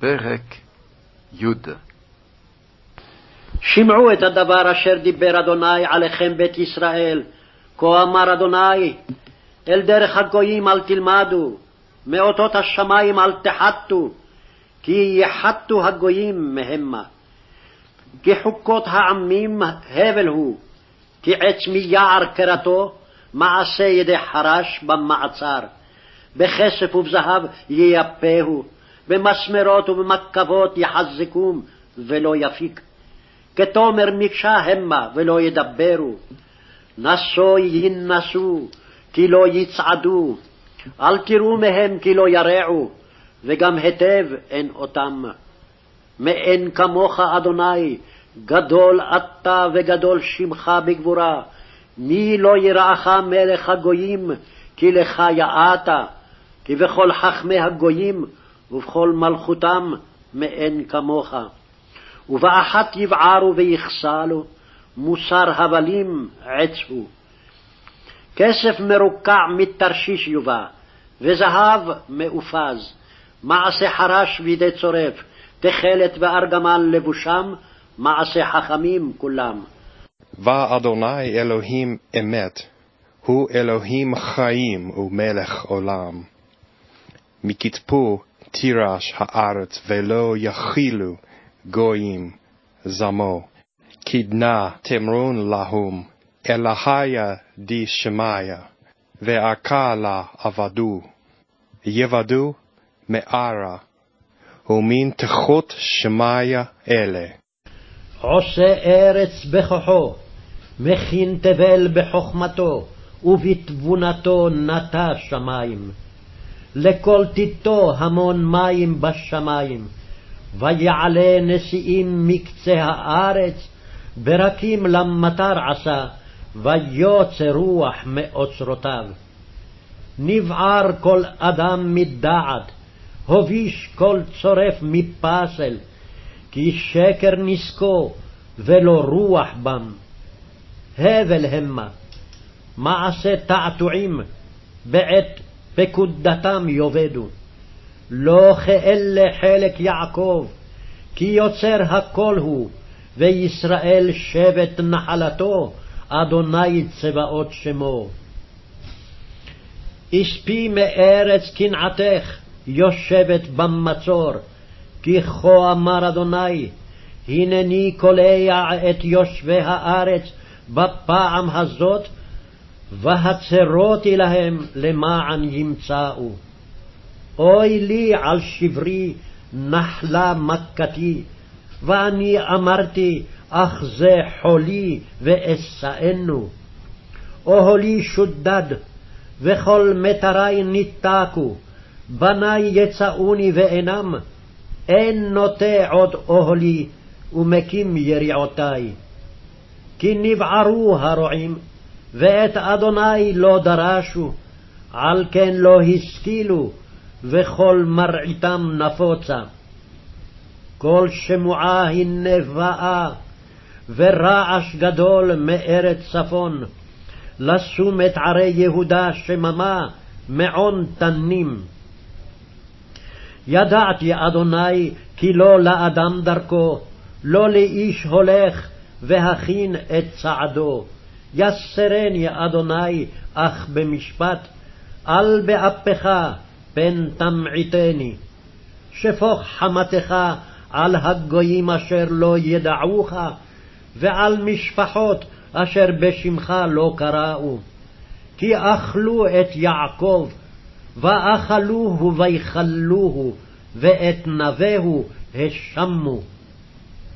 פרק י. שמעו את הדבר אשר דיבר אדוני עליכם בית ישראל, כה אמר אדוני, אל דרך הגויים אל תלמדו, מאותות השמים אל תחתו, כי יחתו הגויים מהמה. כי חוקות העמים הבל הוא, כי עץ מיער קרתו, מעשה ידי חרש במעצר. בכסף ובזהב ייפהו, במסמרות ובמקבות יחזקום, ולא יפיק. כתומר מקשה המה, ולא ידברו. נשוא ינסו, כי לא יצעדו. אל תראו מהם, כי לא ירעו, וגם היטב אין אותם. מאין כמוך, אדוני, גדול אתה וגדול שמך בגבורה. מי לא יראך מלך הגויים, כי לך יעעת, כי בכל חכמי הגויים ובכל מלכותם מאין כמוך. ובאחת יבערו ויכסלו, מוסר הבלים עצבו. כסף מרוקע מתרשיש יובא, וזהב מאופז, מעשה חרש בידי צורף, תכלת וארגמן לבושם, מעשה חכמים כולם. ואדוני אלוהים אמת, הוא אלוהים חיים ומלך עולם. מכתפו תירש הארץ ולא יכילו גויים זמו. כדנה תמרון להם, אלהיה די שמיה, ועקה לה עבדו. יבדו מערה, ומן תחות שמיה אלה. עושה ארץ בכוחו, מכין תבל בחוכמתו, ובתבונתו נטע שמים. לכל תיתו המון מים בשמים, ויעלה נשיאים מקצה הארץ, ברקים למטר עשה, ויוצא רוח מאוצרותיו. נבער כל אדם מדעת, הוביש כל צורף מפסל, כי שקר נשקו, ולא רוח בם. הבל המה, מעשה תעתועים, בעת פקודתם יאבדו. לא כאלה חלק יעקב, כי יוצר הכל הוא, וישראל שבט נחלתו, אדוני צבאות שמו. אספי מארץ קנעתך, יושבת במצור, כי כה אמר אדוני, הנני קולע את יושבי הארץ בפעם הזאת, והצרותי להם למען ימצאו. אוי לי על שברי, נחלה מכתי, ואני אמרתי, אך זה חולי ואשאנו. אוהלי שודד, וכל מטרי ניתקו, בני יצאוני ואינם, אין נוטה עוד אוהלי, ומקים יריעותי. כי נבערו הרועים, ואת אדוני לא דרשו, על כן לא השכילו, וכל מרעיתם נפוצה. כל שמועה היא נבאה, ורעש גדול מארץ צפון, לשום את ערי יהודה שממה, מעון תנים. ידעתי, אדוני, כי לא לאדם דרכו, לא לאיש הולך, והכין את צעדו. יסרני, אדוני, אך במשפט, אל באפך, פן תמעיטני. שפוך חמתך על הגויים אשר לא ידעוך, ועל משפחות אשר בשמך לא קראו. כי אכלו את יעקב, ואכלוהו ויכלוהו, ואת נביהו השמו.